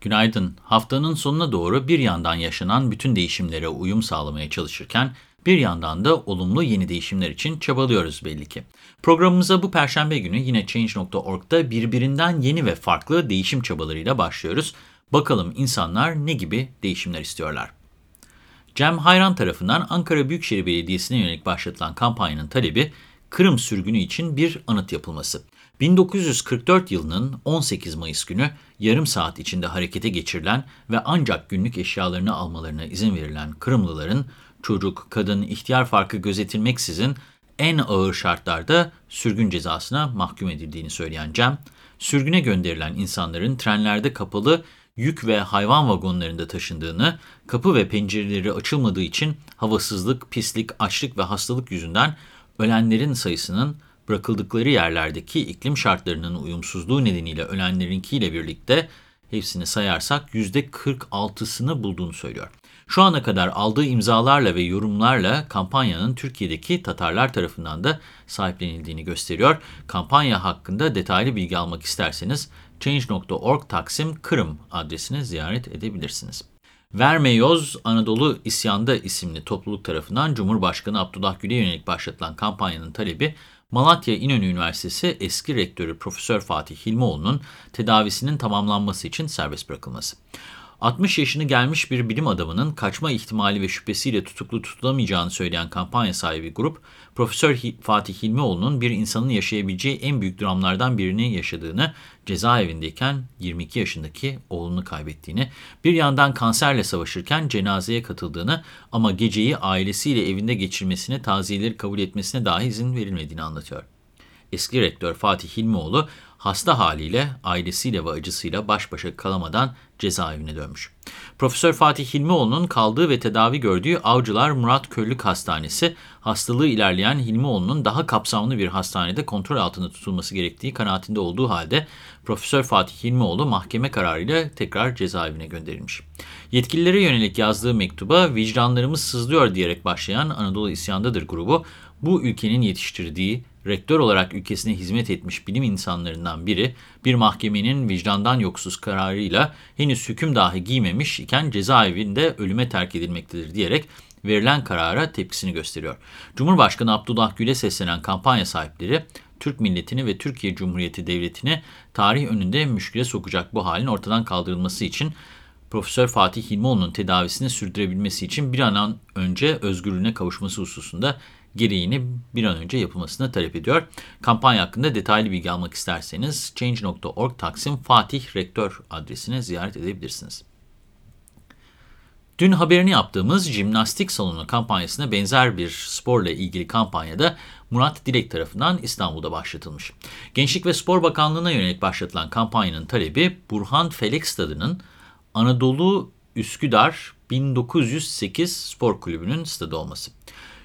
Günaydın. Haftanın sonuna doğru bir yandan yaşanan bütün değişimlere uyum sağlamaya çalışırken bir yandan da olumlu yeni değişimler için çabalıyoruz belli ki. Programımıza bu perşembe günü yine Change.org'da birbirinden yeni ve farklı değişim çabalarıyla başlıyoruz. Bakalım insanlar ne gibi değişimler istiyorlar? Cem Hayran tarafından Ankara Büyükşehir Belediyesi'ne yönelik başlatılan kampanyanın talebi Kırım sürgünü için bir anıt yapılması. 1944 yılının 18 Mayıs günü yarım saat içinde harekete geçirilen ve ancak günlük eşyalarını almalarına izin verilen Kırımlıların çocuk, kadın, ihtiyar farkı gözetilmeksizin en ağır şartlarda sürgün cezasına mahkum edildiğini söyleyen Cem, sürgüne gönderilen insanların trenlerde kapalı yük ve hayvan vagonlarında taşındığını, kapı ve pencereleri açılmadığı için havasızlık, pislik, açlık ve hastalık yüzünden ölenlerin sayısının bırakıldıkları yerlerdeki iklim şartlarının uyumsuzluğu nedeniyle ölenlerinkiyle birlikte hepsini sayarsak %46'sını bulduğunu söylüyor. Şu ana kadar aldığı imzalarla ve yorumlarla kampanyanın Türkiye'deki Tatarlar tarafından da sahiplenildiğini gösteriyor. Kampanya hakkında detaylı bilgi almak isterseniz change.org Taksim Kırım adresini ziyaret edebilirsiniz. Vermeyoz Anadolu İsyanda isimli topluluk tarafından Cumhurbaşkanı Abdullah Gül'e yönelik başlatılan kampanyanın talebi Malatya İnönü Üniversitesi eski rektörü Profesör Fatih Hilmioğlu'nun tedavisinin tamamlanması için serbest bırakılması. 60 yaşını gelmiş bir bilim adamının kaçma ihtimali ve şüphesiyle tutuklu tutulamayacağını söyleyen kampanya sahibi grup, Profesör Fatih Hilmioğlu'nun bir insanın yaşayabileceği en büyük dramlardan birini yaşadığını, cezaevindeyken 22 yaşındaki oğlunu kaybettiğini, bir yandan kanserle savaşırken cenazeye katıldığını ama geceyi ailesiyle evinde geçirmesine, taziyeleri kabul etmesine dahi izin verilmediğini anlatıyor. Eski rektör Fatih Hilmioğlu hasta haliyle ailesiyle ve acısıyla baş başa kalamadan cezaevine dönmüş. Profesör Fatih Hilmioğlu'nun kaldığı ve tedavi gördüğü Avcılar Murat Köllük Hastanesi, hastalığı ilerleyen Hilmioğlu'nun daha kapsamlı bir hastanede kontrol altında tutulması gerektiği kanaatinde olduğu halde Profesör Fatih Hilmioğlu mahkeme kararıyla tekrar cezaevine gönderilmiş. Yetkililere yönelik yazdığı mektuba vicdanlarımız sızlıyor diyerek başlayan Anadolu İsyandadır grubu, bu ülkenin yetiştirdiği, rektör olarak ülkesine hizmet etmiş bilim insanlarından biri, bir mahkemenin vicdandan yoksuz kararıyla henüz hüküm dahi giymemiş iken cezaevinde ölüme terk edilmektedir diyerek verilen karara tepkisini gösteriyor. Cumhurbaşkanı Abdullah Gül'e seslenen kampanya sahipleri, Türk milletini ve Türkiye Cumhuriyeti Devleti'ni tarih önünde müşküle sokacak bu halin ortadan kaldırılması için Profesör Fatih Hilmoğlu'nun tedavisini sürdürebilmesi için bir an önce özgürlüğüne kavuşması hususunda gereğini bir an önce yapılmasını talep ediyor. Kampanya hakkında detaylı bilgi almak isterseniz change.org Taksim Fatih Rektör adresine ziyaret edebilirsiniz. Dün haberini yaptığımız jimnastik salonu kampanyasına benzer bir sporla ilgili kampanyada Murat Dilek tarafından İstanbul'da başlatılmış. Gençlik ve Spor Bakanlığı'na yönelik başlatılan kampanyanın talebi Burhan Felek Stadı'nın Anadolu Üsküdar 1908 Spor Kulübü'nün stadı olması.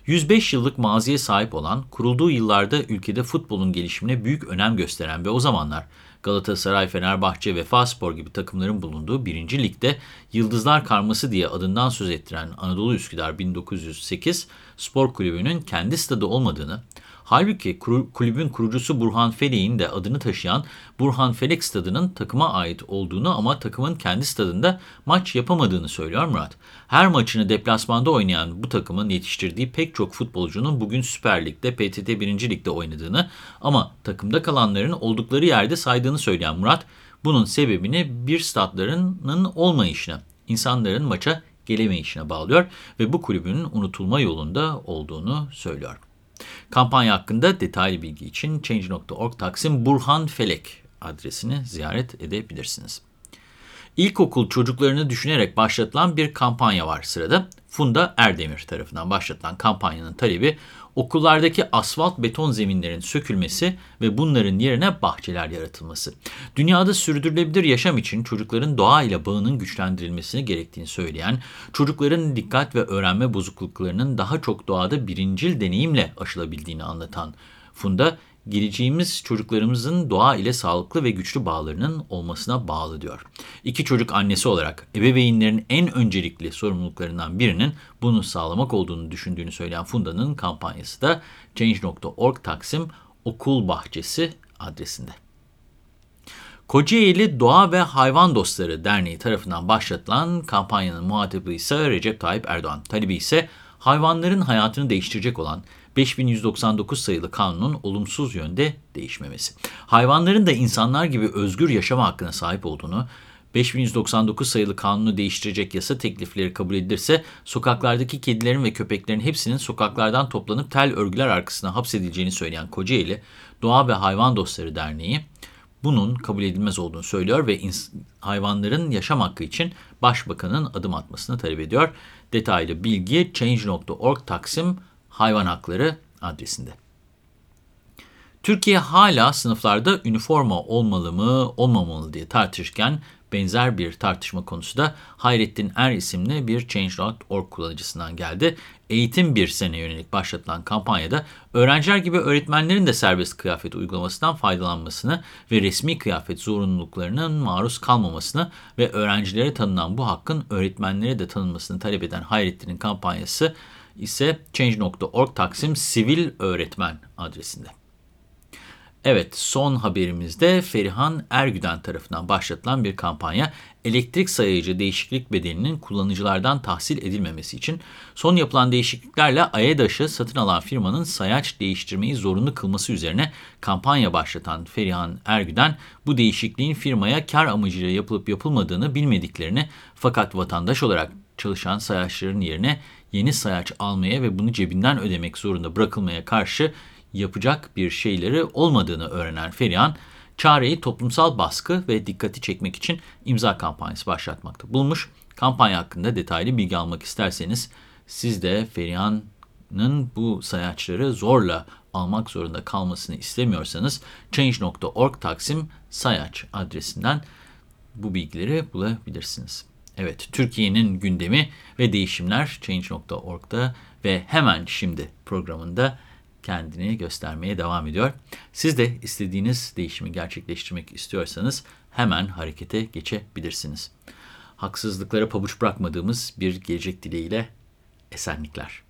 105 yıllık maziye sahip olan, kurulduğu yıllarda ülkede futbolun gelişimine büyük önem gösteren ve o zamanlar Galatasaray, Fenerbahçe, Vefaspor gibi takımların bulunduğu 1. Lig'de Yıldızlar Karması diye adından söz ettiren Anadolu Üsküdar 1908 Spor Kulübü'nün kendi stadı olmadığını, Halbuki kulübün kurucusu Burhan Felek'in de adını taşıyan Burhan Felek stadının takıma ait olduğunu ama takımın kendi stadında maç yapamadığını söylüyor Murat. Her maçını deplasmanda oynayan bu takımın yetiştirdiği pek çok futbolcunun bugün Süper Lig'de, PTT 1. Lig'de oynadığını ama takımda kalanların oldukları yerde saydığını söyleyen Murat, bunun sebebini bir stadlarının olmayışına, insanların maça gelemeyişine bağlıyor ve bu kulübün unutulma yolunda olduğunu söylüyor. Kampanya hakkında detaylı bilgi için Change.org Taksim Burhan Felek adresini ziyaret edebilirsiniz. İlkokul çocuklarını düşünerek başlatılan bir kampanya var sırada. Funda Erdemir tarafından başlatılan kampanyanın talebi okullardaki asfalt beton zeminlerin sökülmesi ve bunların yerine bahçeler yaratılması. Dünyada sürdürülebilir yaşam için çocukların doğa ile bağının güçlendirilmesini gerektiğini söyleyen, çocukların dikkat ve öğrenme bozukluklarının daha çok doğada birincil deneyimle aşılabildiğini anlatan Funda, geleceğimiz çocuklarımızın doğa ile sağlıklı ve güçlü bağlarının olmasına bağlı diyor. İki çocuk annesi olarak ebeveynlerin en öncelikli sorumluluklarından birinin bunu sağlamak olduğunu düşündüğünü söyleyen Funda'nın kampanyası da Change.org Taksim Okul Bahçesi adresinde. Kocaeli Doğa ve Hayvan Dostları Derneği tarafından başlatılan kampanyanın muhatabı ise Recep Tayyip Erdoğan. Talebi ise hayvanların hayatını değiştirecek olan 5199 sayılı kanunun olumsuz yönde değişmemesi. Hayvanların da insanlar gibi özgür yaşama hakkına sahip olduğunu, 5199 sayılı kanunu değiştirecek yasa teklifleri kabul edilirse sokaklardaki kedilerin ve köpeklerin hepsinin sokaklardan toplanıp tel örgüler arkasına hapsedileceğini söyleyen Kocaeli Doğa ve Hayvan Dostları Derneği bunun kabul edilmez olduğunu söylüyor ve hayvanların yaşam hakkı için başbakanın adım atmasını talep ediyor. Detaylı bilgi change.org taksim hayvan hakları adresinde. Türkiye hala sınıflarda üniforma olmalı mı olmamalı diye tartışırken benzer bir tartışma konusu da Hayrettin Er isimli bir Change.org kullanıcısından geldi. Eğitim bir sene yönelik başlatılan kampanyada öğrenciler gibi öğretmenlerin de serbest kıyafet uygulamasından faydalanmasını ve resmi kıyafet zorunluluklarının maruz kalmamasını ve öğrencilere tanınan bu hakkın öğretmenlere de tanınmasını talep eden Hayrettin'in kampanyası ise Change.org Taksim Sivil Öğretmen adresinde. Evet, son haberimizde Ferihan Ergüden tarafından başlatılan bir kampanya, elektrik sayıcı değişiklik bedelinin kullanıcılardan tahsil edilmemesi için son yapılan değişikliklerle AEDAŞ'ı satın alan firmanın sayaç değiştirmeyi zorunlu kılması üzerine kampanya başlatan Ferihan Ergüden, bu değişikliğin firmaya kar amacıyla yapılıp yapılmadığını bilmediklerini fakat vatandaş olarak çalışan sayaçların yerine yeni sayaç almaya ve bunu cebinden ödemek zorunda bırakılmaya karşı yapacak bir şeyleri olmadığını öğrenen Ferihan, çareyi toplumsal baskı ve dikkati çekmek için imza kampanyası başlatmakta bulmuş. Kampanya hakkında detaylı bilgi almak isterseniz siz de Ferihan'ın bu sayaçları zorla almak zorunda kalmasını istemiyorsanız change.org taksim sayaç adresinden bu bilgileri bulabilirsiniz. Evet, Türkiye'nin gündemi ve değişimler Change.org'da ve hemen şimdi programında kendini göstermeye devam ediyor. Siz de istediğiniz değişimi gerçekleştirmek istiyorsanız hemen harekete geçebilirsiniz. Haksızlıklara pabuç bırakmadığımız bir gelecek dileğiyle esenlikler.